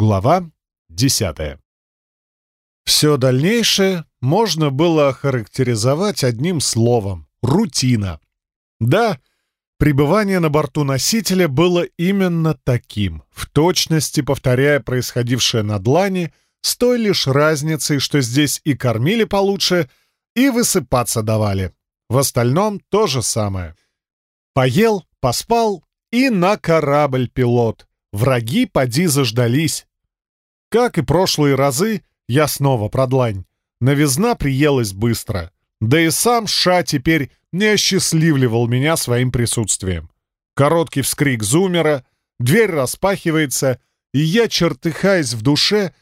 Глава 10. Все дальнейшее можно было охарактеризовать одним словом — рутина. Да, пребывание на борту носителя было именно таким, в точности повторяя происходившее на длани, с той лишь разницей, что здесь и кормили получше, и высыпаться давали. В остальном то же самое. Поел, поспал и на корабль пилот. Враги поди заждались. Как и прошлые разы, я снова про длань. Новизна приелась быстро. Да и сам Ша теперь не осчастливливал меня своим присутствием. Короткий вскрик зумера, дверь распахивается, и я, чертыхаясь в душе,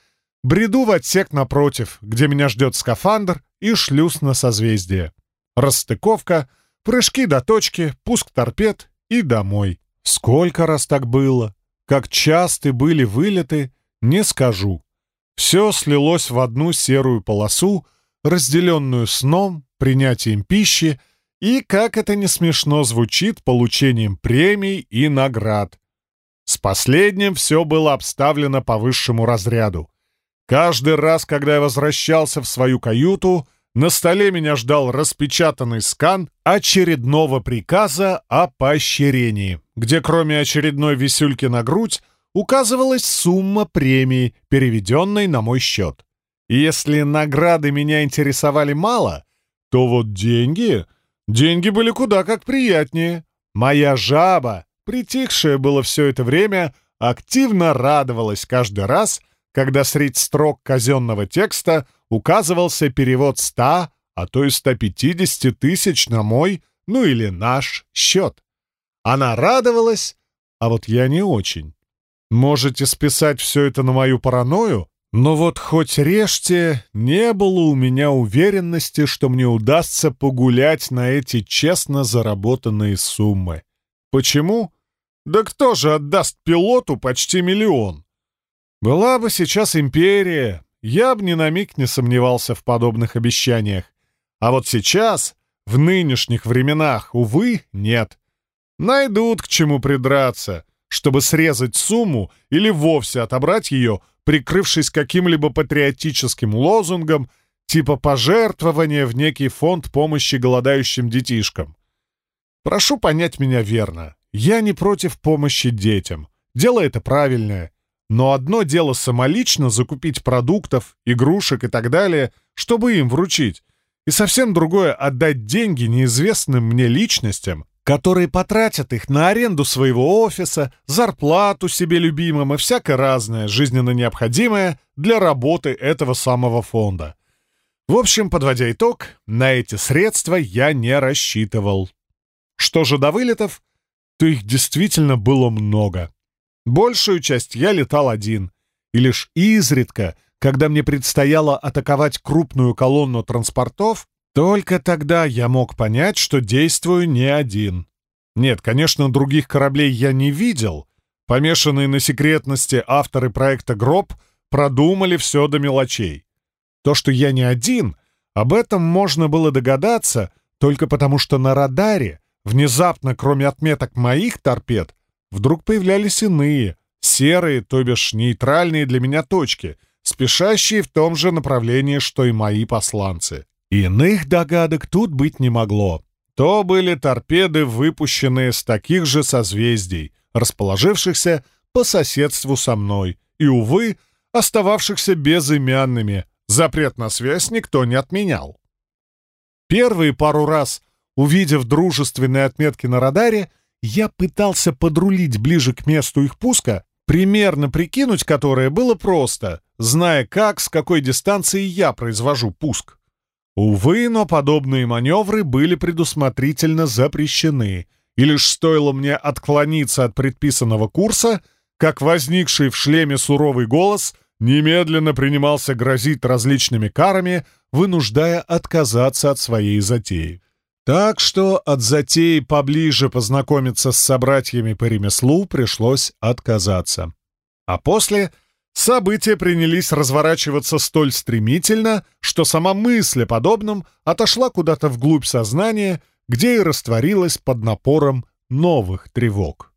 бреду в отсек напротив, где меня ждет скафандр и шлюз на созвездие. Расстыковка, прыжки до точки, пуск торпед и домой. Сколько раз так было? Как часто были вылеты, не скажу. Все слилось в одну серую полосу, разделенную сном, принятием пищи и, как это не смешно звучит, получением премий и наград. С последним все было обставлено по высшему разряду. Каждый раз, когда я возвращался в свою каюту, на столе меня ждал распечатанный скан очередного приказа о поощрении, где кроме очередной висюльки на грудь указывалась сумма премии, переведенной на мой счет. Если награды меня интересовали мало, то вот деньги... Деньги были куда как приятнее. Моя жаба, притихшая было все это время, активно радовалась каждый раз, когда средь строк казенного текста указывался перевод 100, а то и 150 тысяч на мой, ну или наш счет. Она радовалась, а вот я не очень. Можете списать все это на мою паранойю, но вот хоть режьте, не было у меня уверенности, что мне удастся погулять на эти честно заработанные суммы. Почему? Да кто же отдаст пилоту почти миллион? Была бы сейчас империя, я бы ни на миг не сомневался в подобных обещаниях. А вот сейчас, в нынешних временах, увы, нет. Найдут к чему придраться чтобы срезать сумму или вовсе отобрать ее, прикрывшись каким-либо патриотическим лозунгом типа пожертвования в некий фонд помощи голодающим детишкам. Прошу понять меня верно. Я не против помощи детям. Дело это правильное. Но одно дело самолично закупить продуктов, игрушек и так далее, чтобы им вручить, и совсем другое — отдать деньги неизвестным мне личностям, которые потратят их на аренду своего офиса, зарплату себе любимым и всякое разное, жизненно необходимое для работы этого самого фонда. В общем, подводя итог, на эти средства я не рассчитывал. Что же до вылетов, то их действительно было много. Большую часть я летал один, и лишь изредка, когда мне предстояло атаковать крупную колонну транспортов, только тогда я мог понять, что действую не один. Нет, конечно, других кораблей я не видел. Помешанные на секретности авторы проекта «Гроб» продумали все до мелочей. То, что я не один, об этом можно было догадаться только потому, что на радаре, внезапно, кроме отметок моих торпед, вдруг появлялись иные, серые, то бишь нейтральные для меня точки, спешащие в том же направлении, что и мои посланцы. Иных догадок тут быть не могло. То были торпеды, выпущенные с таких же созвездий, расположившихся по соседству со мной, и, увы, остававшихся безымянными. Запрет на связь никто не отменял. Первые пару раз, увидев дружественные отметки на радаре, я пытался подрулить ближе к месту их пуска, примерно прикинуть которое было просто, зная как, с какой дистанции я произвожу пуск. Увы, но подобные маневры были предусмотрительно запрещены, и лишь стоило мне отклониться от предписанного курса, как возникший в шлеме суровый голос немедленно принимался грозить различными карами, вынуждая отказаться от своей затеи. Так что от затеи поближе познакомиться с собратьями по ремеслу пришлось отказаться. А после События принялись разворачиваться столь стремительно, что сама мысль о подобном отошла куда-то вглубь сознания, где и растворилась под напором новых тревог.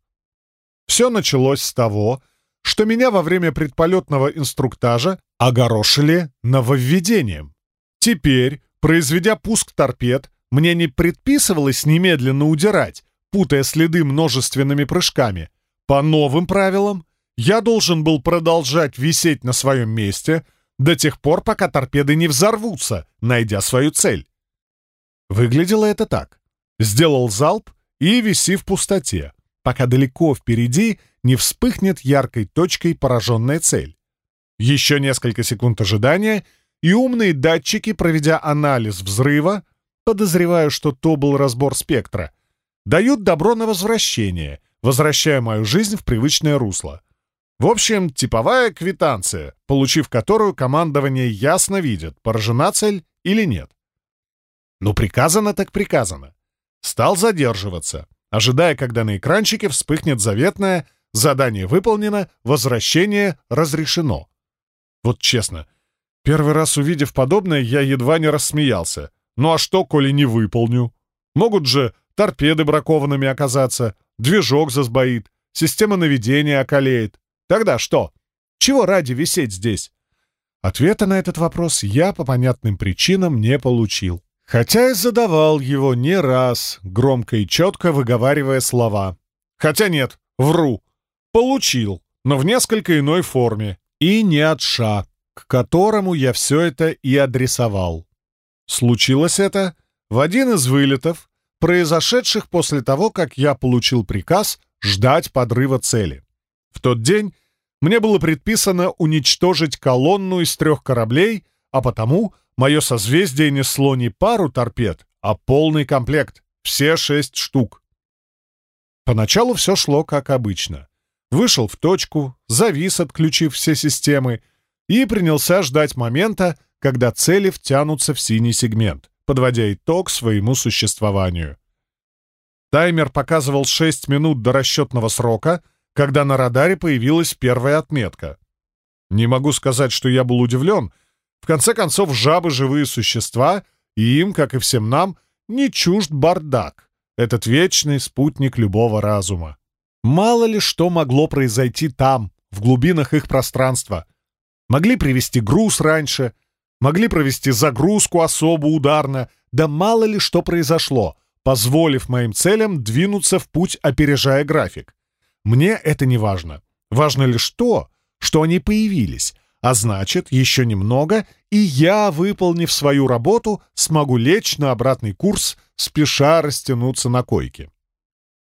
Все началось с того, что меня во время предполетного инструктажа огорошили нововведением. Теперь, произведя пуск торпед, мне не предписывалось немедленно удирать, путая следы множественными прыжками. По новым правилам, я должен был продолжать висеть на своем месте до тех пор, пока торпеды не взорвутся, найдя свою цель. Выглядело это так. Сделал залп и виси в пустоте, пока далеко впереди не вспыхнет яркой точкой пораженная цель. Еще несколько секунд ожидания, и умные датчики, проведя анализ взрыва, подозреваю, что то был разбор спектра, дают добро на возвращение, возвращая мою жизнь в привычное русло. В общем, типовая квитанция, получив которую командование ясно видит, поражена цель или нет. Ну, приказано так приказано. Стал задерживаться, ожидая, когда на экранчике вспыхнет заветное «Задание выполнено, возвращение разрешено». Вот честно, первый раз увидев подобное, я едва не рассмеялся. Ну а что, коли не выполню? Могут же торпеды бракованными оказаться, движок засбоит, система наведения околеет. Тогда что? Чего ради висеть здесь? Ответа на этот вопрос я по понятным причинам не получил. Хотя и задавал его не раз, громко и четко выговаривая слова. Хотя нет, вру. Получил, но в несколько иной форме. И не от ша, к которому я все это и адресовал. Случилось это в один из вылетов, произошедших после того, как я получил приказ ждать подрыва цели. В тот день мне было предписано уничтожить колонну из трех кораблей, а потому Мое созвездие несло не пару торпед, а полный комплект, все шесть штук. Поначалу все шло как обычно. Вышел в точку, завис, отключив все системы, и принялся ждать момента, когда цели втянутся в синий сегмент, подводя итог своему существованию. Таймер показывал 6 минут до расчетного срока, когда на радаре появилась первая отметка. Не могу сказать, что я был удивлен, в конце концов, жабы — живые существа, и им, как и всем нам, не чужд бардак, этот вечный спутник любого разума. Мало ли что могло произойти там, в глубинах их пространства. Могли привести груз раньше, могли провести загрузку особо ударно, да мало ли что произошло, позволив моим целям двинуться в путь, опережая график. Мне это не важно. Важно лишь то, что они появились, а значит, еще немного, и я, выполнив свою работу, смогу лечь на обратный курс, спеша растянуться на койке.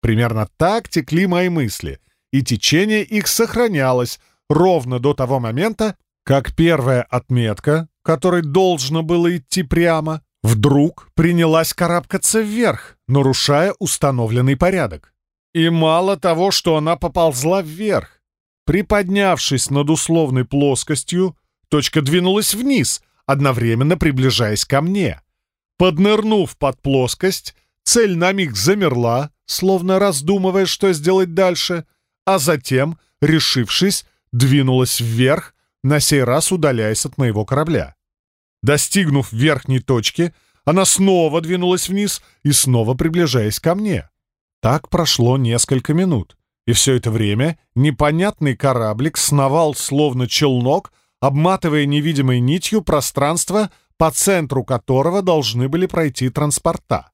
Примерно так текли мои мысли, и течение их сохранялось ровно до того момента, как первая отметка, которой должно было идти прямо, вдруг принялась карабкаться вверх, нарушая установленный порядок. И мало того, что она поползла вверх, Приподнявшись над условной плоскостью, точка двинулась вниз, одновременно приближаясь ко мне. Поднырнув под плоскость, цель на миг замерла, словно раздумывая, что сделать дальше, а затем, решившись, двинулась вверх, на сей раз удаляясь от моего корабля. Достигнув верхней точки, она снова двинулась вниз и снова приближаясь ко мне. Так прошло несколько минут. И все это время непонятный кораблик сновал словно челнок, обматывая невидимой нитью пространство, по центру которого должны были пройти транспорта.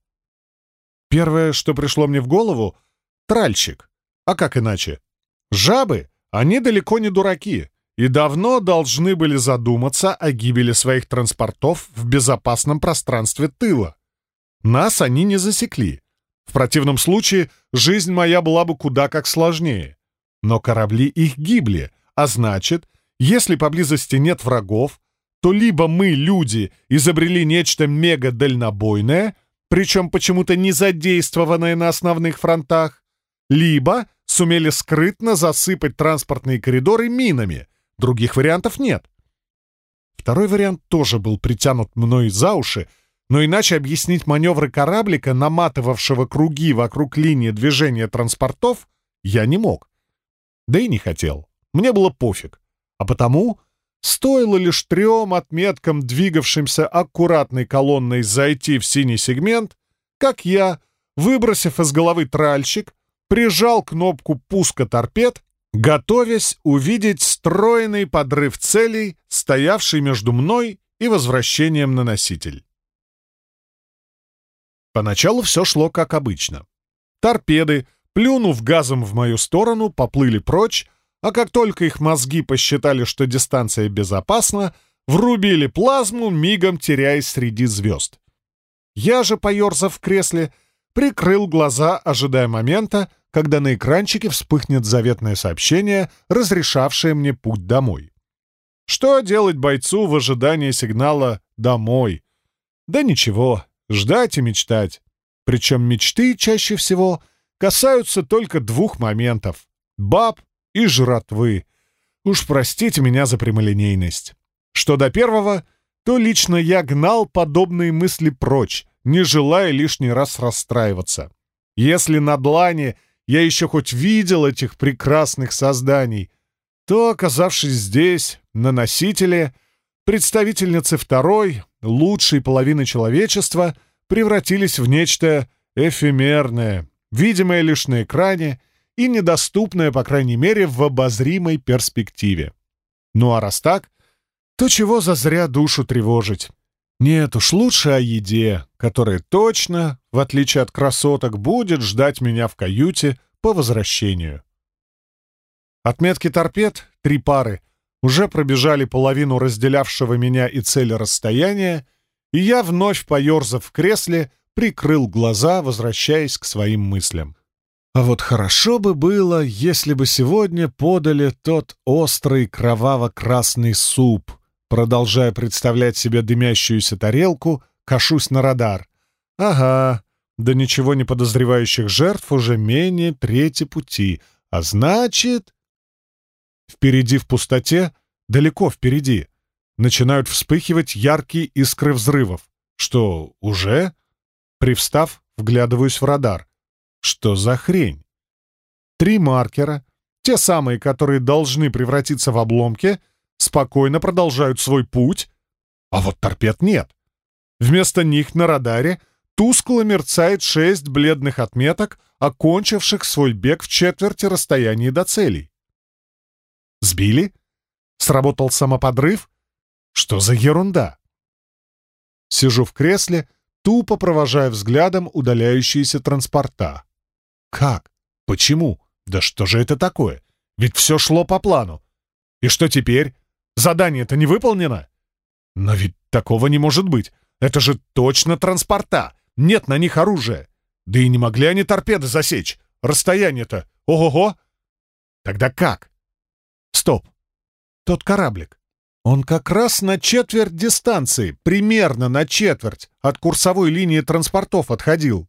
Первое, что пришло мне в голову — тральщик. А как иначе? Жабы, они далеко не дураки и давно должны были задуматься о гибели своих транспортов в безопасном пространстве тыла. Нас они не засекли. В противном случае жизнь моя была бы куда как сложнее. Но корабли их гибли, а значит, если поблизости нет врагов, то либо мы, люди, изобрели нечто мега-дальнобойное, причем почему-то не задействованное на основных фронтах, либо сумели скрытно засыпать транспортные коридоры минами. Других вариантов нет. Второй вариант тоже был притянут мной за уши, но иначе объяснить маневры кораблика, наматывавшего круги вокруг линии движения транспортов, я не мог. Да и не хотел. Мне было пофиг. А потому стоило лишь трем отметкам, двигавшимся аккуратной колонной, зайти в синий сегмент, как я, выбросив из головы тральщик, прижал кнопку пуска торпед готовясь увидеть стройный подрыв целей, стоявший между мной и возвращением на носитель. Поначалу все шло как обычно. Торпеды, плюнув газом в мою сторону, поплыли прочь, а как только их мозги посчитали, что дистанция безопасна, врубили плазму, мигом теряясь среди звезд. Я же, поерзав в кресле, прикрыл глаза, ожидая момента, когда на экранчике вспыхнет заветное сообщение, разрешавшее мне путь домой. Что делать бойцу в ожидании сигнала «домой»? Да ничего, ждать и мечтать. Причем мечты чаще всего касаются только двух моментов — баб и жратвы. Уж простите меня за прямолинейность. Что до первого, то лично я гнал подобные мысли прочь, не желая лишний раз расстраиваться. Если на длане я еще хоть видел этих прекрасных созданий, то, оказавшись здесь, на носителе, представительницы второй, лучшей половины человечества, превратились в нечто эфемерное, видимое лишь на экране и недоступное, по крайней мере, в обозримой перспективе. Ну а раз так, то чего зазря душу тревожить? Нет уж, лучше о еде, которая точно, в отличие от красоток, будет ждать меня в каюте по возвращению. Отметки торпед, три пары, уже пробежали половину разделявшего меня и цель расстояния, и я, вновь поерзав в кресле, прикрыл глаза, возвращаясь к своим мыслям. А вот хорошо бы было, если бы сегодня подали тот острый кроваво-красный суп — Продолжая представлять себе дымящуюся тарелку, кашусь на радар. Ага, до ничего не подозревающих жертв уже менее трети пути. А значит... Впереди в пустоте, далеко впереди, начинают вспыхивать яркие искры взрывов. Что, уже? Привстав, вглядываюсь в радар. Что за хрень? Три маркера, те самые, которые должны превратиться в обломки — спокойно продолжают свой путь, а вот торпед нет. Вместо них на радаре тускло мерцает шесть бледных отметок, окончивших свой бег в четверти расстояния до целей. Сбили? Сработал самоподрыв? Что за ерунда? Сижу в кресле, тупо провожая взглядом удаляющиеся транспорта. Как? Почему? Да что же это такое? Ведь все шло по плану. И что теперь? Задание-то не выполнено. Но ведь такого не может быть. Это же точно транспорта. Нет на них оружия. Да и не могли они торпеды засечь. Расстояние-то. Ого-го. Тогда как? Стоп. Тот кораблик. Он как раз на четверть дистанции, примерно на четверть, от курсовой линии транспортов отходил.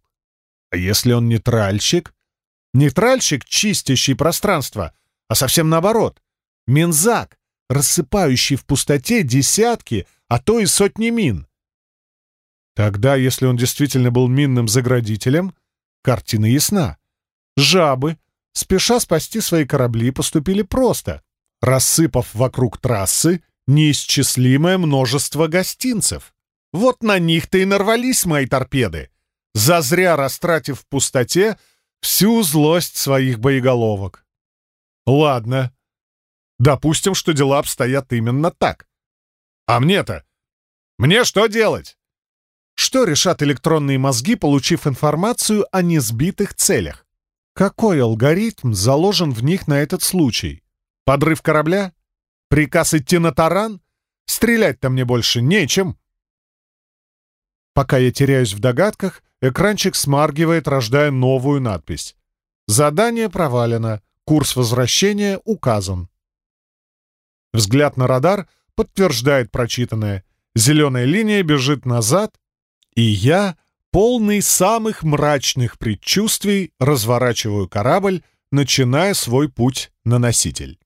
А если он нейтральщик? Нейтральщик, чистящий пространство, а совсем наоборот. Минзак, рассыпающий в пустоте десятки, а то и сотни мин. Тогда, если он действительно был минным заградителем, картина ясна. Жабы, спеша спасти свои корабли, поступили просто, рассыпав вокруг трассы неисчислимое множество гостинцев. Вот на них-то и нарвались мои торпеды, зазря растратив в пустоте всю злость своих боеголовок. Ладно, Допустим, что дела обстоят именно так. А мне-то? Мне что делать? Что решат электронные мозги, получив информацию о несбитых целях? Какой алгоритм заложен в них на этот случай? Подрыв корабля? Приказ идти на таран? Стрелять-то мне больше нечем. Пока я теряюсь в догадках, экранчик смаргивает, рождая новую надпись. Задание провалено. Курс возвращения указан. Взгляд на радар подтверждает прочитанное. Зеленая линия бежит назад, и я, полный самых мрачных предчувствий, разворачиваю корабль, начиная свой путь на носитель.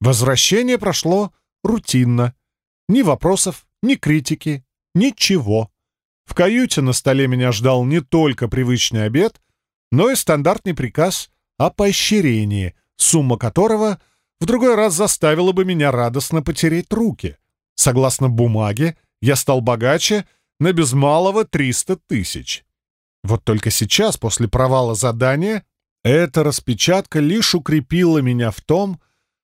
Возвращение прошло рутинно. Ни вопросов, ни критики, ничего. В каюте на столе меня ждал не только привычный обед, но и стандартный приказ о поощрении, сумма которого в другой раз заставило бы меня радостно потереть руки. Согласно бумаге, я стал богаче на без малого 300 тысяч. Вот только сейчас, после провала задания, Эта распечатка лишь укрепила меня в том,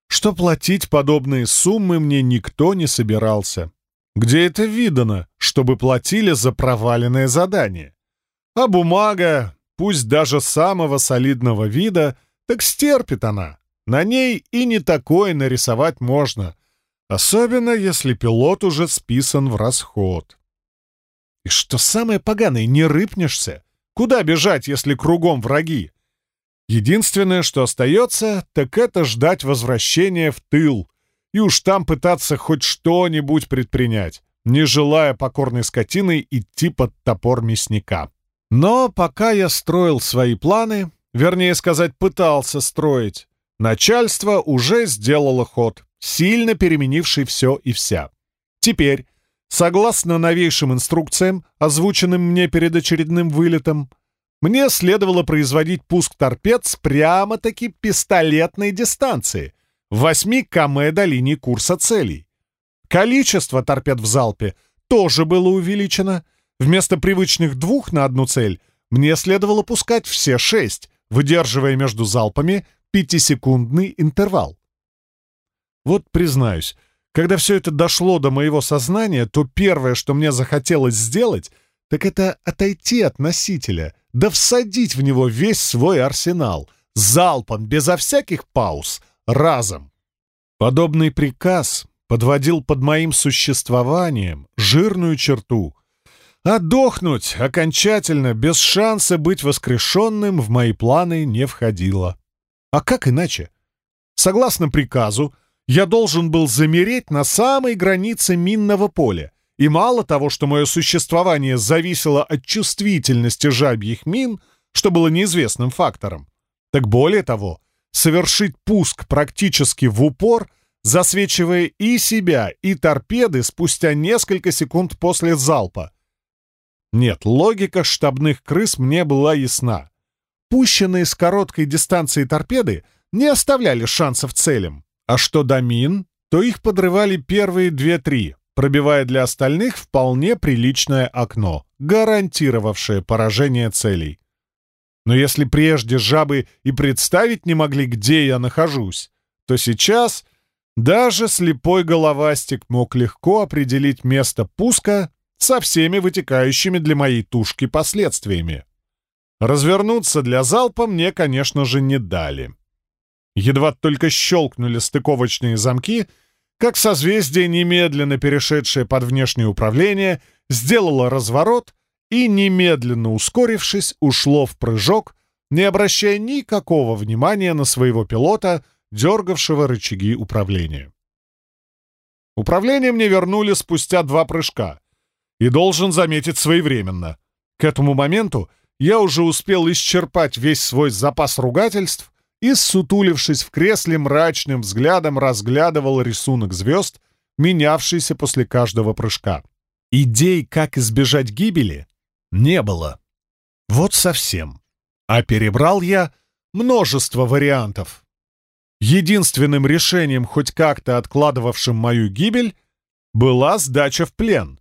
что платить подобные суммы мне никто не собирался. Где это видано, чтобы платили за проваленное задание? А бумага, пусть даже самого солидного вида, так стерпит она. На ней и не такое нарисовать можно, особенно если пилот уже списан в расход. И что самое поганое, не рыпнешься. Куда бежать, если кругом враги? Единственное, что остается, так это ждать возвращения в тыл и уж там пытаться хоть что-нибудь предпринять, не желая покорной скотиной идти под топор мясника. Но пока я строил свои планы, вернее сказать, пытался строить, начальство уже сделало ход, сильно переменивший все и вся. Теперь, согласно новейшим инструкциям, озвученным мне перед очередным вылетом, мне следовало производить пуск торпед с прямо-таки пистолетной дистанции, в 8 км до линии курса целей. Количество торпед в залпе тоже было увеличено. Вместо привычных двух на одну цель мне следовало пускать все шесть, выдерживая между залпами пятисекундный интервал. Вот признаюсь, когда все это дошло до моего сознания, то первое, что мне захотелось сделать, так это отойти от носителя — да всадить в него весь свой арсенал, залпом, безо всяких пауз, разом. Подобный приказ подводил под моим существованием жирную черту. Отдохнуть окончательно, без шанса быть воскрешенным, в мои планы не входило. А как иначе? Согласно приказу, я должен был замереть на самой границе минного поля, и мало того, что мое существование зависело от чувствительности жабьих мин, что было неизвестным фактором, так более того, совершить пуск практически в упор, засвечивая и себя, и торпеды спустя несколько секунд после залпа. Нет, логика штабных крыс мне была ясна. Пущенные с короткой дистанции торпеды не оставляли шансов целям, а что до мин, то их подрывали первые две-три, пробивая для остальных вполне приличное окно, гарантировавшее поражение целей. Но если прежде жабы и представить не могли, где я нахожусь, то сейчас даже слепой головастик мог легко определить место пуска со всеми вытекающими для моей тушки последствиями. Развернуться для залпа мне, конечно же, не дали. Едва только щелкнули стыковочные замки — как созвездие, немедленно перешедшее под внешнее управление, сделало разворот и, немедленно ускорившись, ушло в прыжок, не обращая никакого внимания на своего пилота, дергавшего рычаги управления. Управление мне вернули спустя два прыжка. И должен заметить своевременно. К этому моменту я уже успел исчерпать весь свой запас ругательств и, сутулившись в кресле, мрачным взглядом разглядывал рисунок звезд, менявшийся после каждого прыжка. Идей, как избежать гибели, не было. Вот совсем. А перебрал я множество вариантов. Единственным решением, хоть как-то откладывавшим мою гибель, была сдача в плен.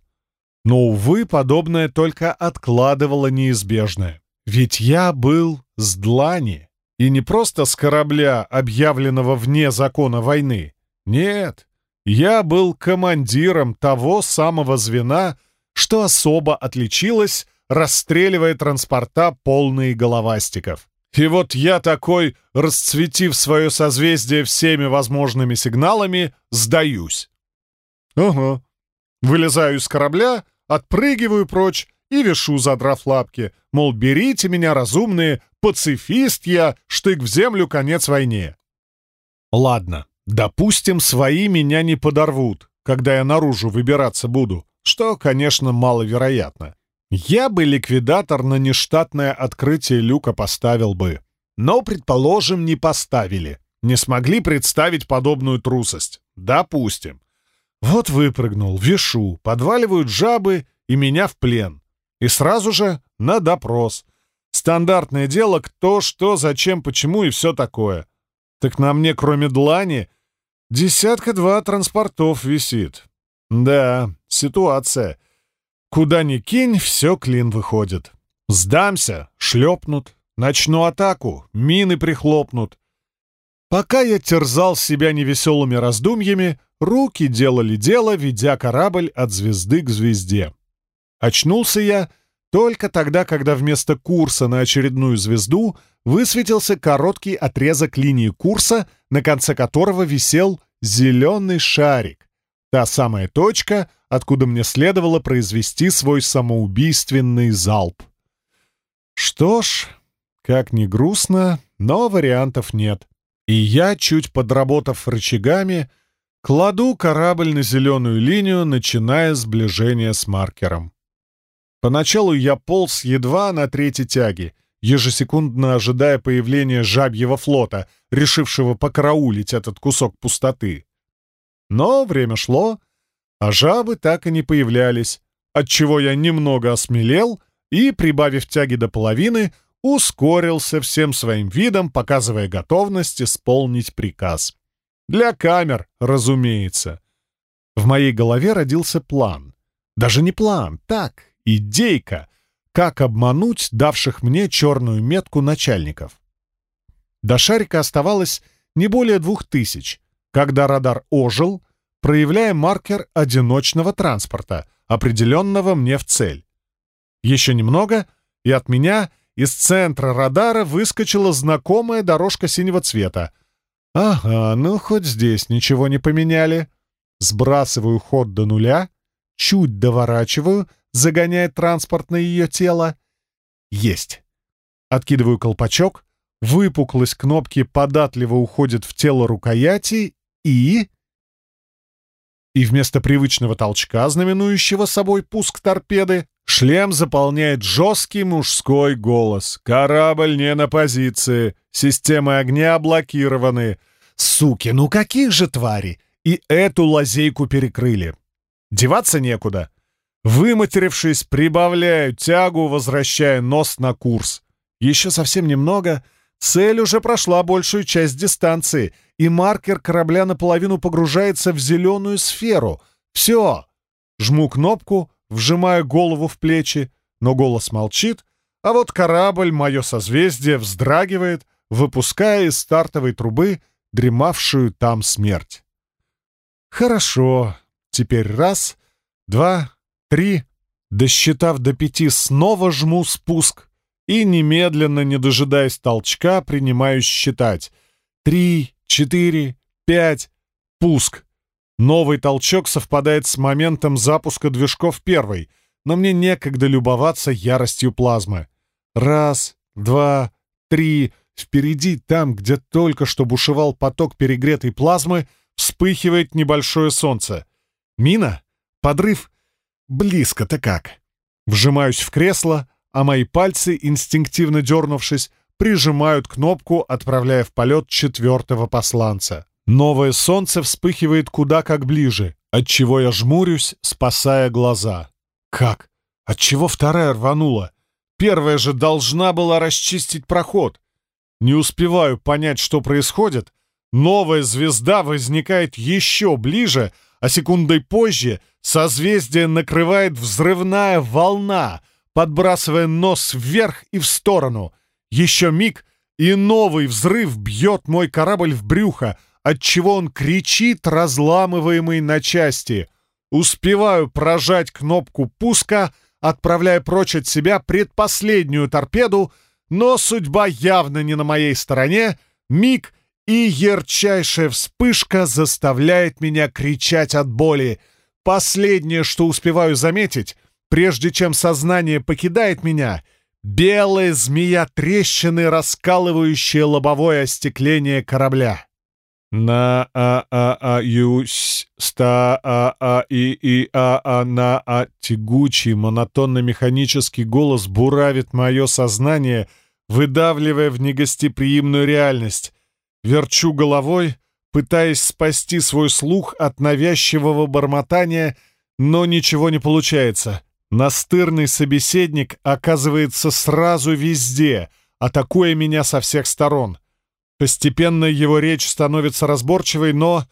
Но, увы, подобное только откладывало неизбежное. Ведь я был с Длани. И не просто с корабля, объявленного вне закона войны. Нет, я был командиром того самого звена, что особо отличилось, расстреливая транспорта, полные головастиков. И вот я такой, расцветив свое созвездие всеми возможными сигналами, сдаюсь. Ага. Вылезаю из корабля, отпрыгиваю прочь и вешу, задрав лапки, мол, берите меня, разумные, пацифист я, штык в землю, конец войне. Ладно, допустим, свои меня не подорвут, когда я наружу выбираться буду, что, конечно, маловероятно. Я бы ликвидатор на нештатное открытие люка поставил бы. Но, предположим, не поставили. Не смогли представить подобную трусость. Допустим. Вот выпрыгнул, вешу, подваливают жабы и меня в плен. И сразу же на допрос — Стандартное дело, кто, что, зачем, почему и все такое. Так на мне, кроме длани, десятка-два транспортов висит. Да, ситуация. Куда ни кинь, все клин выходит. Сдамся, шлепнут. Начну атаку, мины прихлопнут. Пока я терзал себя невеселыми раздумьями, руки делали дело, ведя корабль от звезды к звезде. Очнулся я только тогда, когда вместо курса на очередную звезду высветился короткий отрезок линии курса, на конце которого висел зеленый шарик. Та самая точка, откуда мне следовало произвести свой самоубийственный залп. Что ж, как ни грустно, но вариантов нет. И я, чуть подработав рычагами, кладу корабль на зеленую линию, начиная сближение с маркером. Поначалу я полз едва на третьей тяге, ежесекундно ожидая появления жабьего флота, решившего покараулить этот кусок пустоты. Но время шло, а жабы так и не появлялись, отчего я немного осмелел и, прибавив тяги до половины, ускорился всем своим видом, показывая готовность исполнить приказ. Для камер, разумеется. В моей голове родился план. Даже не план, так, идейка, как обмануть давших мне черную метку начальников. До шарика оставалось не более двух тысяч, когда радар ожил, проявляя маркер одиночного транспорта, определенного мне в цель. Еще немного, и от меня из центра радара выскочила знакомая дорожка синего цвета. Ага, ну хоть здесь ничего не поменяли. Сбрасываю ход до нуля, чуть доворачиваю, загоняя транспорт на ее тело. Есть. Откидываю колпачок, выпуклость кнопки податливо уходит в тело рукояти и... И вместо привычного толчка, знаменующего собой пуск торпеды, шлем заполняет жесткий мужской голос. «Корабль не на позиции, системы огня блокированы. Суки, ну каких же твари! И эту лазейку перекрыли. Деваться некуда. Выматерившись, прибавляю тягу, возвращая нос на курс. Еще совсем немного. Цель уже прошла большую часть дистанции, и маркер корабля наполовину погружается в зеленую сферу. Все. Жму кнопку, вжимаю голову в плечи, но голос молчит, а вот корабль, мое созвездие, вздрагивает, выпуская из стартовой трубы дремавшую там смерть. Хорошо. Теперь раз, два, Три. Досчитав до пяти, снова жму спуск и, немедленно, не дожидаясь толчка, принимаюсь считать. Три, четыре, пять. Пуск. Новый толчок совпадает с моментом запуска движков первой, но мне некогда любоваться яростью плазмы. Раз, два, три. Впереди, там, где только что бушевал поток перегретой плазмы, вспыхивает небольшое солнце. Мина? Подрыв? Близко-то как. Вжимаюсь в кресло, а мои пальцы, инстинктивно дернувшись, прижимают кнопку, отправляя в полет четвертого посланца. Новое солнце вспыхивает куда как ближе, отчего я жмурюсь, спасая глаза. Как? Отчего вторая рванула? Первая же должна была расчистить проход. Не успеваю понять, что происходит. Новая звезда возникает еще ближе, а секундой позже созвездие накрывает взрывная волна, подбрасывая нос вверх и в сторону. Еще миг, и новый взрыв бьет мой корабль в брюхо, отчего он кричит, разламываемый на части. Успеваю прожать кнопку пуска, отправляя прочь от себя предпоследнюю торпеду, но судьба явно не на моей стороне. Миг, и ярчайшая вспышка заставляет меня кричать от боли. Последнее, что успеваю заметить, прежде чем сознание покидает меня, белая змея трещины, раскалывающая лобовое остекление корабля. На а а а ста а а и и а а на а тягучий монотонно-механический голос буравит мое сознание, выдавливая в негостеприимную реальность. Верчу головой, пытаясь спасти свой слух от навязчивого бормотания, но ничего не получается. Настырный собеседник оказывается сразу везде, атакуя меня со всех сторон. Постепенно его речь становится разборчивой, но...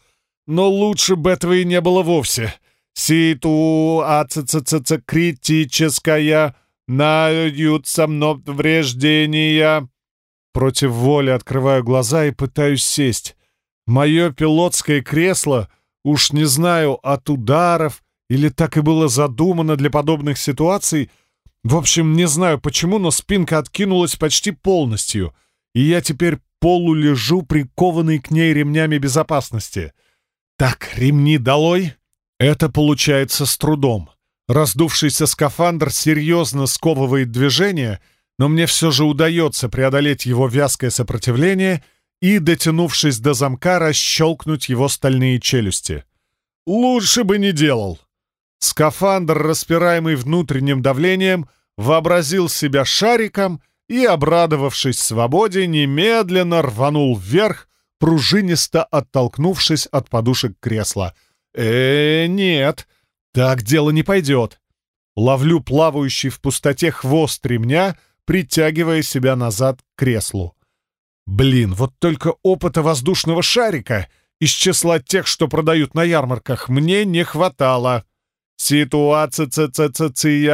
Но лучше бы этого и не было вовсе. Ситуация критическая, наются вреждения. Против воли открываю глаза и пытаюсь сесть. Мое пилотское кресло, уж не знаю, от ударов или так и было задумано для подобных ситуаций. В общем, не знаю почему, но спинка откинулась почти полностью, и я теперь полулежу, прикованный к ней ремнями безопасности. Так, ремни долой. Это получается с трудом. Раздувшийся скафандр серьезно сковывает движение, но мне все же удается преодолеть его вязкое сопротивление и, дотянувшись до замка, расщелкнуть его стальные челюсти. Лучше бы не делал. Скафандр, распираемый внутренним давлением, вообразил себя шариком и, обрадовавшись свободе, немедленно рванул вверх, пружинисто оттолкнувшись от подушек кресла. э нет, так дело не пойдет. Ловлю плавающий в пустоте хвост ремня, притягивая себя назад к креслу. Блин, вот только опыта воздушного шарика из числа тех, что продают на ярмарках, мне не хватало. Ситуация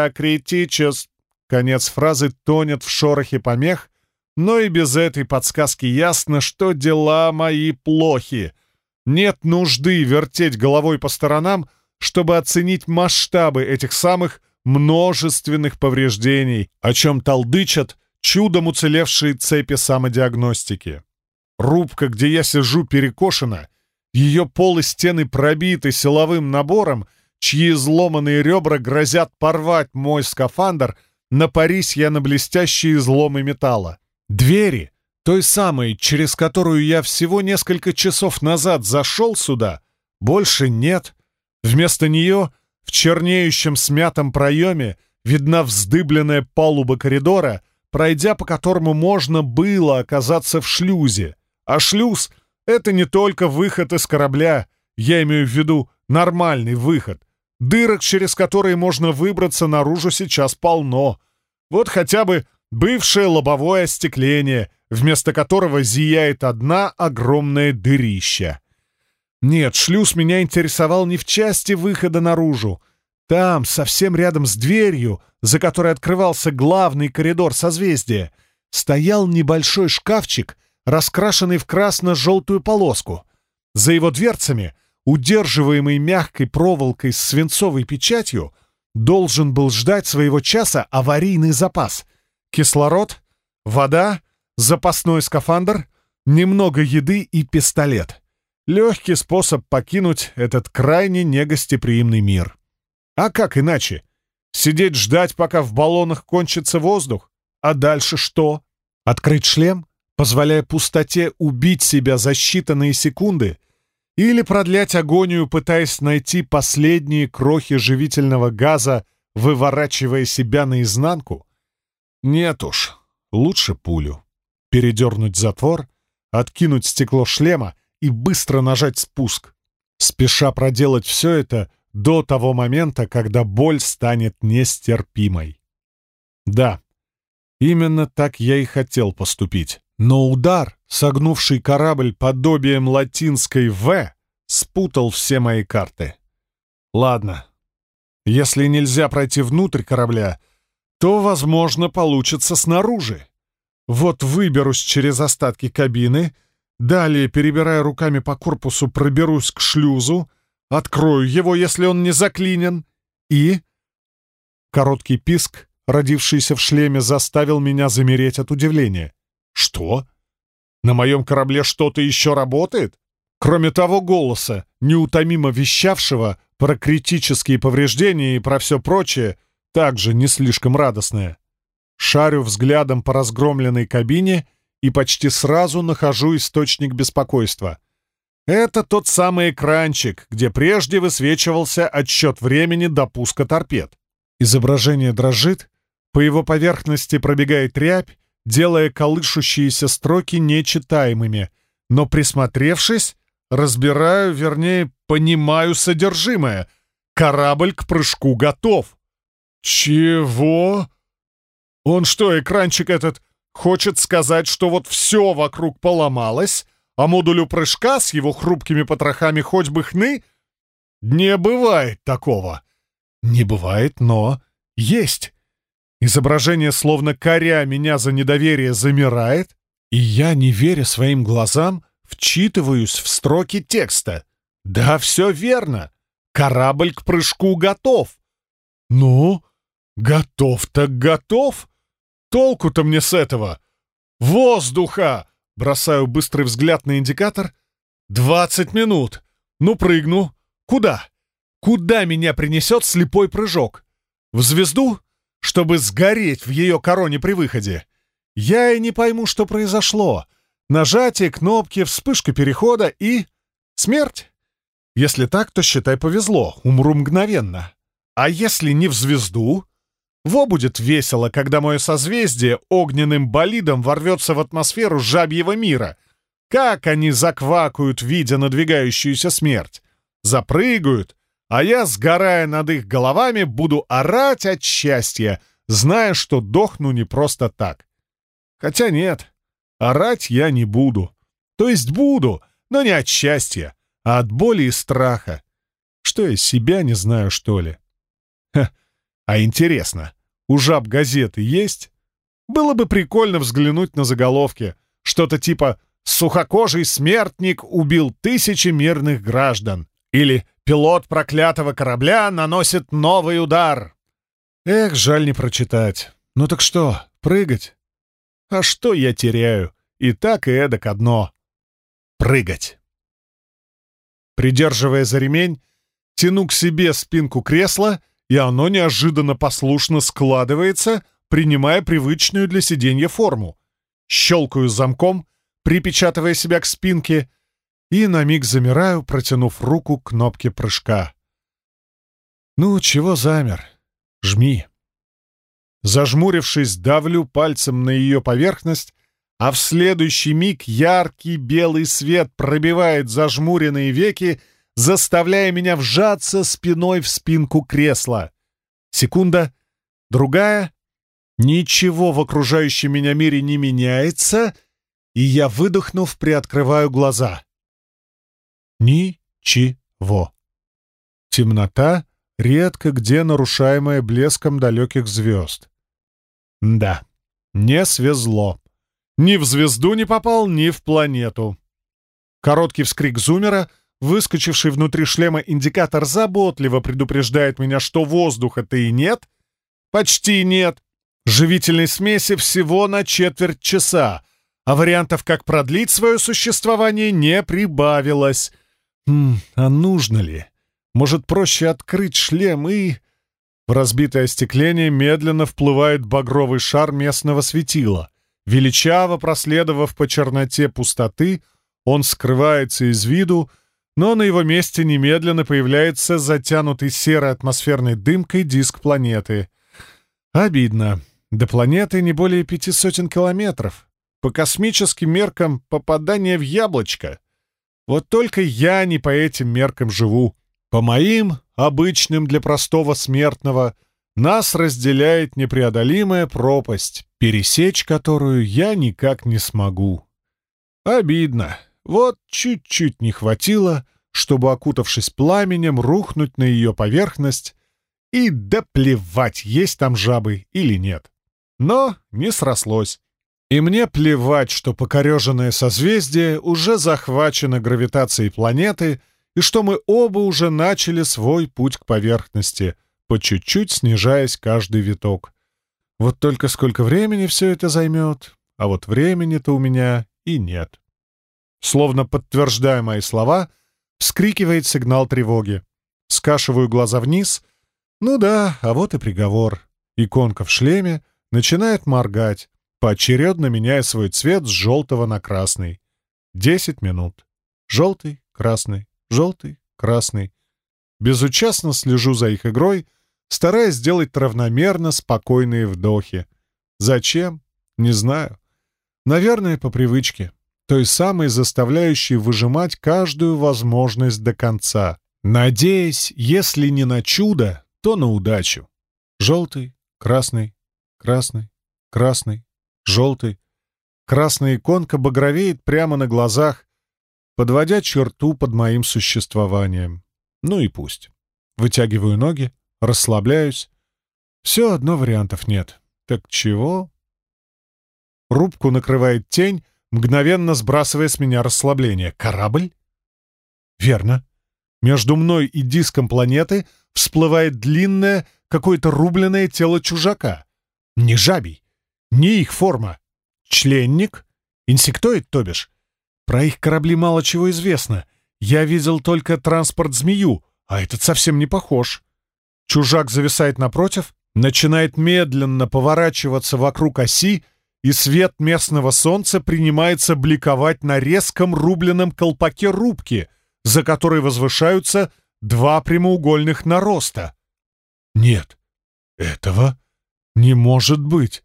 критичес. Конец фразы тонет в шорохе помех, но и без этой подсказки ясно, что дела мои плохи. Нет нужды вертеть головой по сторонам, чтобы оценить масштабы этих самых множественных повреждений, о чем толдычат чудом уцелевшие цепи самодиагностики. Рубка, где я сижу, перекошена, ее пол и стены пробиты силовым набором, чьи изломанные ребра грозят порвать мой скафандр, напарись я на блестящие изломы металла. Двери, той самой, через которую я всего несколько часов назад зашел сюда, больше нет. Вместо нее в чернеющем смятом проеме видна вздыбленная палуба коридора, пройдя по которому можно было оказаться в шлюзе. А шлюз — это не только выход из корабля, я имею в виду нормальный выход. Дырок, через которые можно выбраться наружу, сейчас полно. Вот хотя бы бывшее лобовое остекление, вместо которого зияет одна огромная дырища. Нет, шлюз меня интересовал не в части выхода наружу. Там, совсем рядом с дверью, за которой открывался главный коридор созвездия, стоял небольшой шкафчик, раскрашенный в красно-желтую полоску. За его дверцами удерживаемый мягкой проволокой с свинцовой печатью, должен был ждать своего часа аварийный запас. Кислород, вода, запасной скафандр, немного еды и пистолет. Легкий способ покинуть этот крайне негостеприимный мир. А как иначе? Сидеть ждать, пока в баллонах кончится воздух? А дальше что? Открыть шлем, позволяя пустоте убить себя за считанные секунды — или продлять агонию, пытаясь найти последние крохи живительного газа, выворачивая себя наизнанку? Нет уж, лучше пулю. Передернуть затвор, откинуть стекло шлема и быстро нажать спуск, спеша проделать все это до того момента, когда боль станет нестерпимой. Да, именно так я и хотел поступить. Но удар, согнувший корабль подобием латинской «В», спутал все мои карты. Ладно, если нельзя пройти внутрь корабля, то, возможно, получится снаружи. Вот выберусь через остатки кабины, далее, перебирая руками по корпусу, проберусь к шлюзу, открою его, если он не заклинен, и... Короткий писк, родившийся в шлеме, заставил меня замереть от удивления. Что? На моем корабле что-то еще работает? Кроме того голоса, неутомимо вещавшего про критические повреждения и про все прочее, также не слишком радостное. Шарю взглядом по разгромленной кабине и почти сразу нахожу источник беспокойства. Это тот самый экранчик, где прежде высвечивался отсчет времени до пуска торпед. Изображение дрожит, по его поверхности пробегает рябь, делая колышущиеся строки нечитаемыми, но, присмотревшись, разбираю, вернее, понимаю содержимое. Корабль к прыжку готов. Чего? Он что, экранчик этот, хочет сказать, что вот все вокруг поломалось, а модулю прыжка с его хрупкими потрохами хоть бы хны? Не бывает такого. Не бывает, но есть. Изображение, словно коря меня за недоверие, замирает, И я, не веря своим глазам, вчитываюсь в строки текста. Да, все верно. Корабль к прыжку готов. Ну, готов так готов. Толку-то мне с этого. Воздуха! Бросаю быстрый взгляд на индикатор. Двадцать минут. Ну, прыгну. Куда? Куда меня принесет слепой прыжок? В звезду? Чтобы сгореть в ее короне при выходе? Я и не пойму, что произошло. Нажатие кнопки, вспышка перехода и... Смерть? Если так, то, считай, повезло, умру мгновенно. А если не в звезду? Во будет весело, когда мое созвездие огненным болидом ворвется в атмосферу жабьего мира. Как они заквакают, видя надвигающуюся смерть. Запрыгают, а я, сгорая над их головами, буду орать от счастья, зная, что дохну не просто так. Хотя нет, орать я не буду. То есть буду, но не от счастья, а от боли и страха. Что я себя не знаю, что ли? Ха, а интересно, у жаб газеты есть? Было бы прикольно взглянуть на заголовки. Что-то типа «Сухокожий смертник убил тысячи мирных граждан» или Пилот проклятого корабля наносит новый удар. Эх, жаль не прочитать. Ну так что, прыгать? А что я теряю? И так и эдак одно. Прыгать. Придерживая за ремень, тяну к себе спинку кресла, и оно неожиданно послушно складывается, принимая привычную для сиденья форму. Щелкаю замком, припечатывая себя к спинке — и на миг замираю, протянув руку к кнопке прыжка. «Ну, чего замер? Жми!» Зажмурившись, давлю пальцем на ее поверхность, а в следующий миг яркий белый свет пробивает зажмуренные веки, заставляя меня вжаться спиной в спинку кресла. Секунда, другая. Ничего в окружающем меня мире не меняется, и я, выдохнув, приоткрываю глаза. Ничего. Темнота, редко где нарушаемая блеском далеких звезд. Да, не свезло. Ни в звезду не попал, ни в планету. Короткий вскрик зумера, выскочивший внутри шлема индикатор заботливо предупреждает меня, что воздуха-то и нет. Почти нет. Живительной смеси всего на четверть часа, а вариантов, как продлить свое существование, не прибавилось. Хм, а нужно ли? Может, проще открыть шлем и... В разбитое остекление медленно вплывает багровый шар местного светила. Величаво проследовав по черноте пустоты, он скрывается из виду, но на его месте немедленно появляется затянутый серой атмосферной дымкой диск планеты. Обидно. До планеты не более пяти сотен километров. По космическим меркам попадание в яблочко — вот только я не по этим меркам живу. По моим, обычным для простого смертного, нас разделяет непреодолимая пропасть, пересечь которую я никак не смогу. Обидно. Вот чуть-чуть не хватило, чтобы, окутавшись пламенем, рухнуть на ее поверхность и да плевать, есть там жабы или нет. Но не срослось. И мне плевать, что покореженное созвездие уже захвачено гравитацией планеты и что мы оба уже начали свой путь к поверхности, по чуть-чуть снижаясь каждый виток. Вот только сколько времени все это займет, а вот времени-то у меня и нет. Словно подтверждая мои слова, вскрикивает сигнал тревоги. Скашиваю глаза вниз. Ну да, а вот и приговор. Иконка в шлеме начинает моргать, поочередно меняя свой цвет с желтого на красный. Десять минут. Желтый, красный, желтый, красный. Безучастно слежу за их игрой, стараясь сделать равномерно спокойные вдохи. Зачем? Не знаю. Наверное, по привычке. Той самой, заставляющей выжимать каждую возможность до конца. Надеясь, если не на чудо, то на удачу. Желтый, красный, красный, красный, желтый. Красная иконка багровеет прямо на глазах, подводя черту под моим существованием. Ну и пусть. Вытягиваю ноги, расслабляюсь. Все одно вариантов нет. Так чего? Рубку накрывает тень, мгновенно сбрасывая с меня расслабление. «Корабль?» «Верно. Между мной и диском планеты всплывает длинное, какое-то рубленное тело чужака. Не жабий, не их форма. Членник? Инсектоид, то бишь? Про их корабли мало чего известно. Я видел только транспорт-змею, а этот совсем не похож. Чужак зависает напротив, начинает медленно поворачиваться вокруг оси, и свет местного солнца принимается бликовать на резком рубленном колпаке рубки, за которой возвышаются два прямоугольных нароста. Нет, этого не может быть.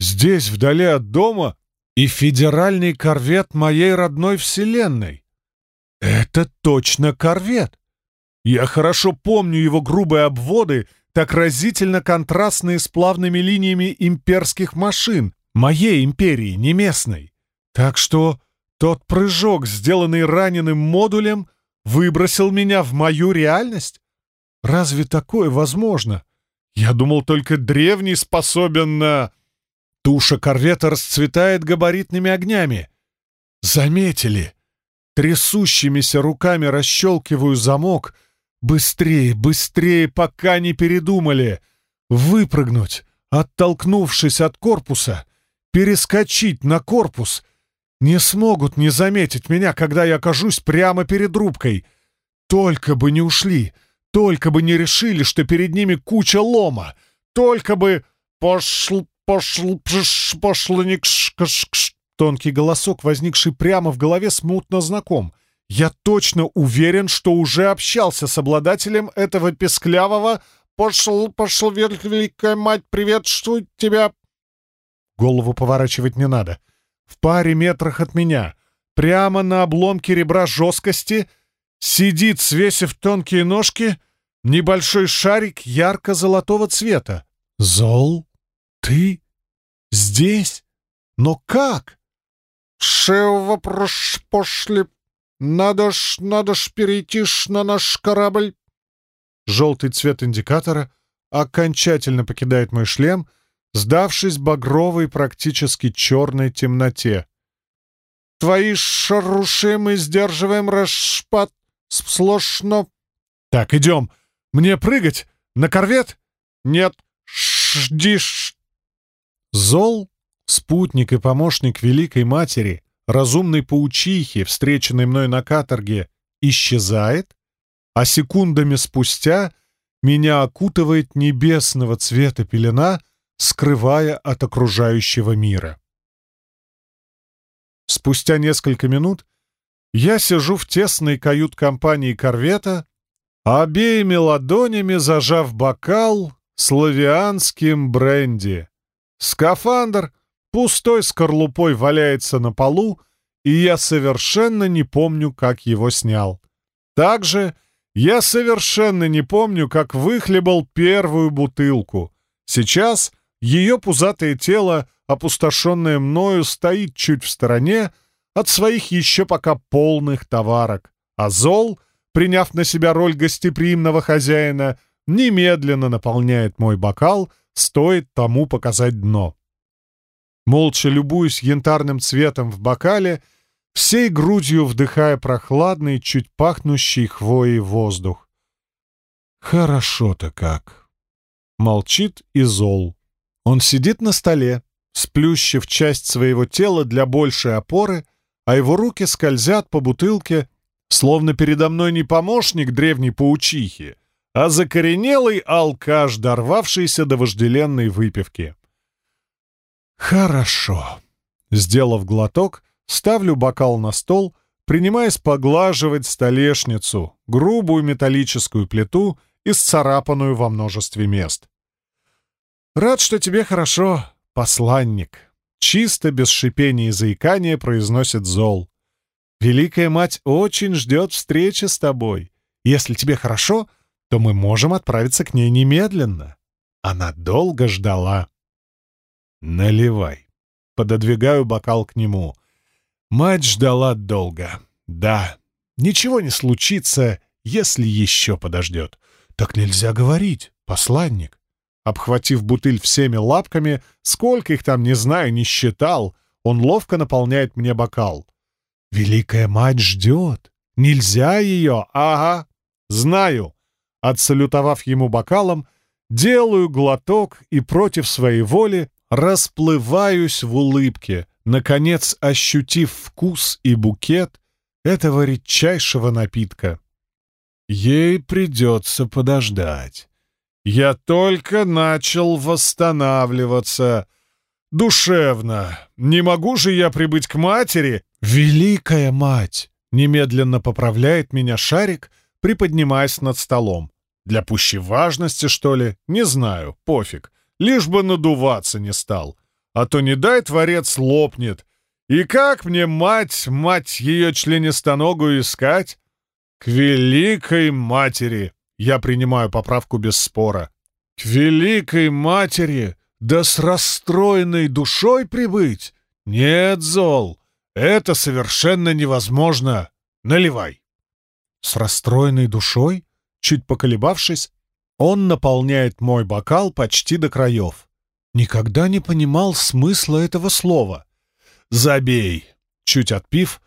Здесь, вдали от дома, и федеральный корвет моей родной вселенной. Это точно корвет. Я хорошо помню его грубые обводы, так разительно контрастные с плавными линиями имперских машин, моей империи, не местной. Так что тот прыжок, сделанный раненым модулем, выбросил меня в мою реальность? Разве такое возможно? Я думал, только древний способен на... Туша корвета расцветает габаритными огнями. Заметили? Трясущимися руками расщелкиваю замок. Быстрее, быстрее, пока не передумали. Выпрыгнуть, оттолкнувшись от корпуса, перескочить на корпус. Не смогут не заметить меня, когда я окажусь прямо перед рубкой. Только бы не ушли, только бы не решили, что перед ними куча лома. Только бы... Пошл, пошл, пш, пошлыник, шкаш, Тонкий голосок, возникший прямо в голове, смутно знаком. Я точно уверен, что уже общался с обладателем этого песклявого «Пошел, пошел, великая мать, приветствую тебя!» Голову поворачивать не надо. В паре метрах от меня, прямо на обломке ребра жесткости, сидит, свесив тонкие ножки, небольшой шарик ярко-золотого цвета. «Зол? Ты? Здесь? Но как?» «Шева прош пошли. Надо ж, надо ж перейти ж на наш корабль». Желтый цвет индикатора окончательно покидает мой шлем, сдавшись багровой, практически черной темноте. «Твои шаруши мы сдерживаем расшпат сплошно». «Так, идем. Мне прыгать? На корвет?» «Нет, ждишь». Зол спутник и помощник Великой Матери, разумной паучихи, встреченной мной на каторге, исчезает, а секундами спустя меня окутывает небесного цвета пелена, скрывая от окружающего мира. Спустя несколько минут я сижу в тесной кают-компании корвета, обеими ладонями зажав бокал славианским бренди. Скафандр пустой скорлупой валяется на полу, и я совершенно не помню, как его снял. Также я совершенно не помню, как выхлебал первую бутылку. Сейчас ее пузатое тело, опустошенное мною, стоит чуть в стороне от своих еще пока полных товарок, а Зол, приняв на себя роль гостеприимного хозяина, немедленно наполняет мой бокал, стоит тому показать дно. Молча любуюсь янтарным цветом в бокале, всей грудью вдыхая прохладный, чуть пахнущий хвоей воздух. Хорошо-то как. Молчит и зол. Он сидит на столе, сплющив часть своего тела для большей опоры, а его руки скользят по бутылке, словно передо мной не помощник древней паучихи, а закоренелый алкаш, дорвавшийся до вожделенной выпивки. «Хорошо». Сделав глоток, ставлю бокал на стол, принимаясь поглаживать столешницу, грубую металлическую плиту, исцарапанную во множестве мест. «Рад, что тебе хорошо, посланник», — чисто, без шипения и заикания произносит Зол. «Великая мать очень ждет встречи с тобой. Если тебе хорошо, то мы можем отправиться к ней немедленно». Она долго ждала. «Наливай». Пододвигаю бокал к нему. Мать ждала долго. Да, ничего не случится, если еще подождет. Так нельзя говорить, посланник. Обхватив бутыль всеми лапками, сколько их там, не знаю, не считал, он ловко наполняет мне бокал. «Великая мать ждет. Нельзя ее, ага. Знаю». Отсалютовав ему бокалом, делаю глоток и против своей воли расплываюсь в улыбке, наконец ощутив вкус и букет этого редчайшего напитка. Ей придется подождать. Я только начал восстанавливаться. Душевно. Не могу же я прибыть к матери? Великая мать! Немедленно поправляет меня шарик, приподнимаясь над столом. Для пущей важности, что ли? Не знаю, пофиг. Лишь бы надуваться не стал. А то не дай творец лопнет. И как мне мать, мать ее членистоногую искать? К великой матери! Я принимаю поправку без спора. К великой матери, да с расстроенной душой прибыть? Нет, Зол, это совершенно невозможно. Наливай. С расстроенной душой, чуть поколебавшись, он наполняет мой бокал почти до краев. Никогда не понимал смысла этого слова. «Забей!» Чуть отпив,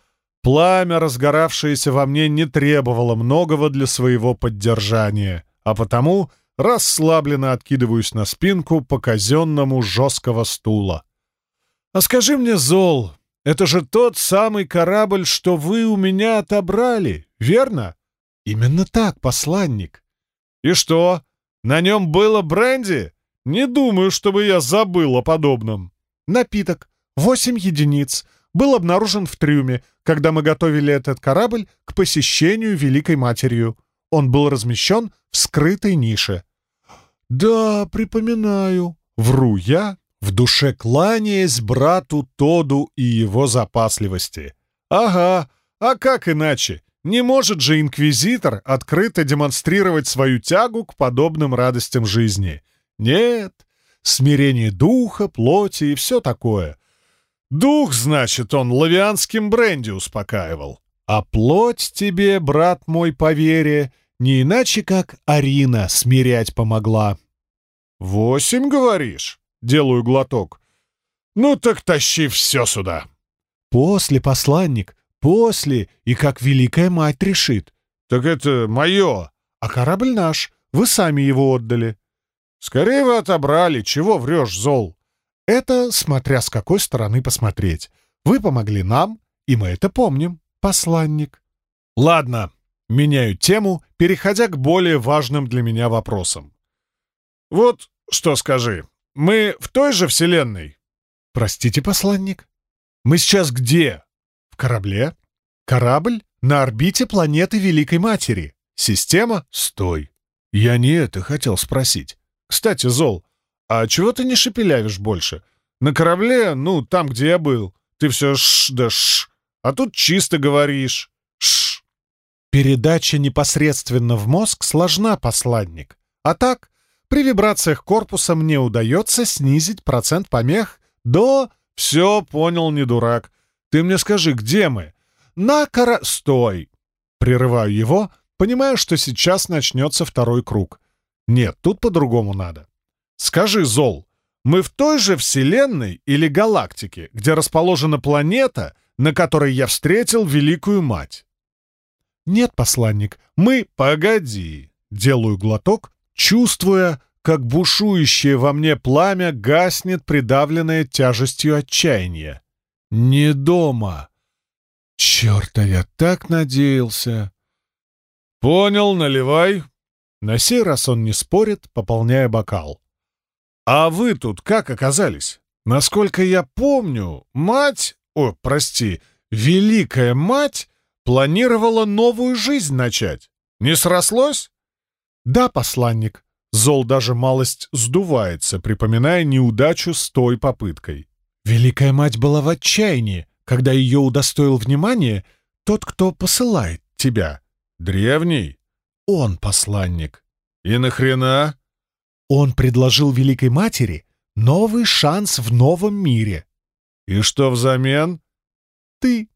Пламя, разгоравшееся во мне, не требовало многого для своего поддержания, а потому расслабленно откидываюсь на спинку по казенному жесткого стула. «А скажи мне, Зол, это же тот самый корабль, что вы у меня отобрали, верно?» «Именно так, посланник». «И что, на нем было бренди? Не думаю, чтобы я забыл о подобном». «Напиток. Восемь единиц был обнаружен в трюме, когда мы готовили этот корабль к посещению Великой Матерью. Он был размещен в скрытой нише. «Да, припоминаю», — вру я, в душе кланяясь брату Тоду и его запасливости. «Ага, а как иначе? Не может же инквизитор открыто демонстрировать свою тягу к подобным радостям жизни. Нет, смирение духа, плоти и все такое. Дух, значит, он лавианским бренди успокаивал. А плоть тебе, брат мой, по вере, не иначе, как Арина смирять помогла. «Восемь, говоришь?» — делаю глоток. «Ну так тащи все сюда». «После, посланник, после, и как великая мать решит». «Так это мое, а корабль наш, вы сами его отдали». «Скорее вы отобрали, чего врешь, Зол?» Это смотря с какой стороны посмотреть. Вы помогли нам, и мы это помним, посланник. Ладно, меняю тему, переходя к более важным для меня вопросам. Вот что скажи, мы в той же вселенной? Простите, посланник. Мы сейчас где? В корабле? Корабль на орбите планеты Великой Матери. Система? Стой. Я не это хотел спросить. Кстати, Зол, «А чего ты не шепелявишь больше? На корабле, ну, там, где я был, ты все ш да ш, а тут чисто говоришь ш». Передача непосредственно в мозг сложна, посланник. А так, при вибрациях корпуса мне удается снизить процент помех до... Все понял, не дурак. Ты мне скажи, где мы? На кора... Стой! Прерываю его, понимая, что сейчас начнется второй круг. Нет, тут по-другому надо. Скажи, Зол, мы в той же Вселенной или галактике, где расположена планета, на которой я встретил Великую Мать? Нет, посланник, мы... Погоди. Делаю глоток, чувствуя, как бушующее во мне пламя гаснет, придавленное тяжестью отчаяния. Не дома. Черт, а я так надеялся. Понял, наливай. На сей раз он не спорит, пополняя бокал. «А вы тут как оказались? Насколько я помню, мать, о, прости, великая мать планировала новую жизнь начать. Не срослось?» «Да, посланник». Зол даже малость сдувается, припоминая неудачу с той попыткой. «Великая мать была в отчаянии, когда ее удостоил внимания тот, кто посылает тебя. Древний? Он посланник. И нахрена?» Он предложил Великой Матери новый шанс в новом мире. И что взамен? Ты,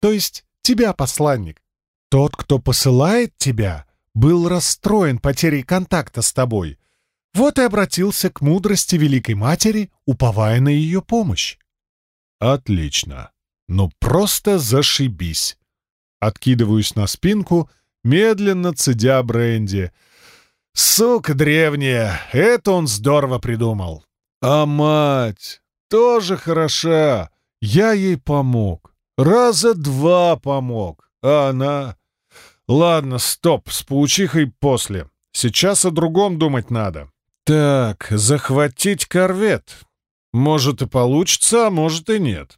то есть тебя, посланник. Тот, кто посылает тебя, был расстроен потерей контакта с тобой. Вот и обратился к мудрости Великой Матери, уповая на ее помощь. Отлично. Ну просто зашибись. Откидываюсь на спинку, медленно цедя бренди. Сука древняя, это он здорово придумал. А мать тоже хороша. Я ей помог. Раза два помог. А она... Ладно, стоп, с паучихой после. Сейчас о другом думать надо. Так, захватить корвет. Может и получится, а может и нет.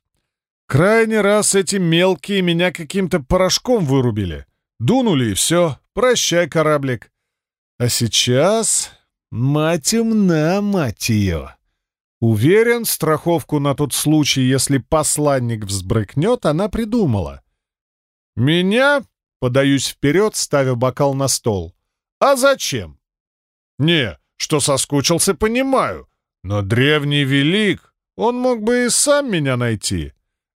Крайний раз эти мелкие меня каким-то порошком вырубили. Дунули и все. Прощай, кораблик. А сейчас... Мать умна, мать ее. Уверен, страховку на тот случай, если посланник взбрыкнет, она придумала. Меня подаюсь вперед, ставя бокал на стол. А зачем? Не, что соскучился, понимаю. Но древний велик, он мог бы и сам меня найти.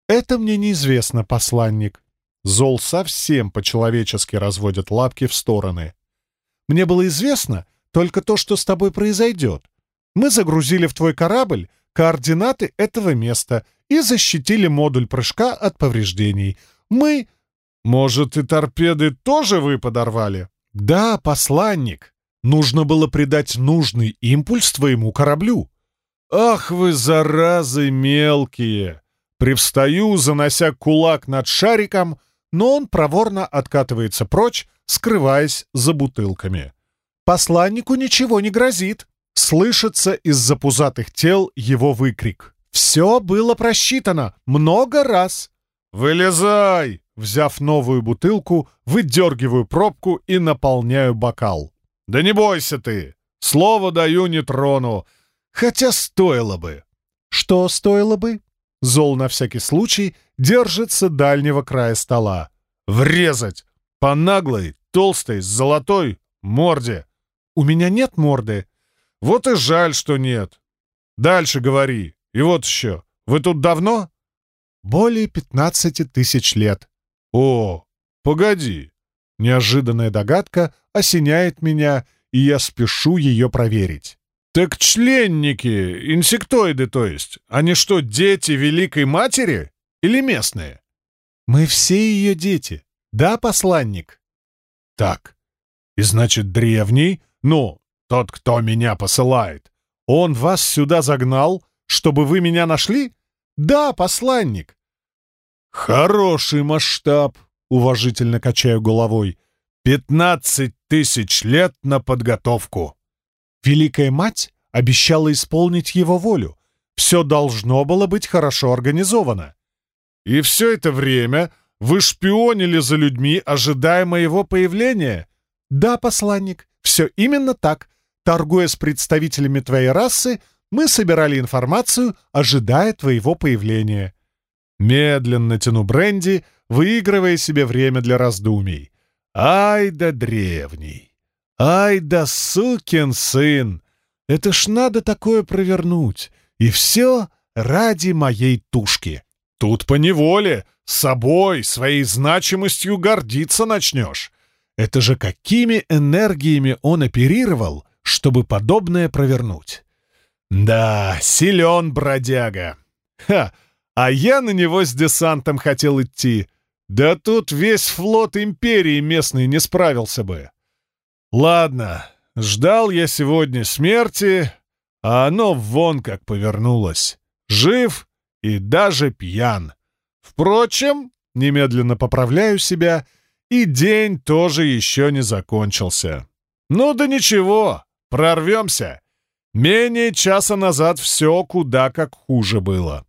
Это мне неизвестно, посланник. Зол совсем по-человечески разводит лапки в стороны. Мне было известно только то, что с тобой произойдет. Мы загрузили в твой корабль координаты этого места и защитили модуль прыжка от повреждений. Мы... Может, и торпеды тоже вы подорвали? Да, посланник. Нужно было придать нужный импульс твоему кораблю. «Ах вы, заразы мелкие!» Привстаю, занося кулак над шариком, но он проворно откатывается прочь, скрываясь за бутылками. «Посланнику ничего не грозит!» Слышится из-за пузатых тел его выкрик. «Все было просчитано! Много раз!» «Вылезай!» Взяв новую бутылку, выдергиваю пробку и наполняю бокал. «Да не бойся ты! Слово даю, не трону! Хотя стоило бы. Что стоило бы? Зол на всякий случай держится дальнего края стола. Врезать! По наглой, толстой, золотой морде. У меня нет морды. Вот и жаль, что нет. Дальше говори. И вот еще. Вы тут давно? Более пятнадцати тысяч лет. О, погоди. Неожиданная догадка осеняет меня, и я спешу ее проверить. «Так членники, инсектоиды, то есть, они что, дети Великой Матери или местные?» «Мы все ее дети. Да, посланник?» «Так, и значит, древний, ну, тот, кто меня посылает, он вас сюда загнал, чтобы вы меня нашли?» «Да, посланник». «Хороший масштаб», — уважительно качаю головой. «Пятнадцать тысяч лет на подготовку». Великая Мать обещала исполнить его волю. Все должно было быть хорошо организовано. И все это время вы шпионили за людьми, ожидая моего появления? Да, посланник, все именно так. Торгуя с представителями твоей расы, мы собирали информацию, ожидая твоего появления. Медленно тяну бренди, выигрывая себе время для раздумий. Ай да древний! Ай да сукин сын! Это ж надо такое провернуть. И все ради моей тушки. Тут по неволе, собой, своей значимостью гордиться начнешь. Это же какими энергиями он оперировал, чтобы подобное провернуть. Да, силен бродяга. Ха, а я на него с десантом хотел идти. Да тут весь флот империи местный не справился бы. Ладно, ждал я сегодня смерти, а оно вон как повернулось. Жив и даже пьян. Впрочем, немедленно поправляю себя, и день тоже еще не закончился. Ну да ничего, прорвемся. Менее часа назад все куда как хуже было.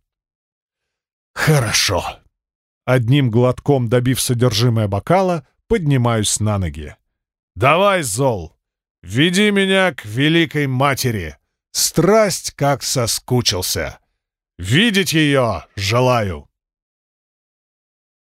Хорошо. Одним глотком добив содержимое бокала, поднимаюсь на ноги. «Давай, Зол, веди меня к Великой Матери. Страсть как соскучился. Видеть ее желаю».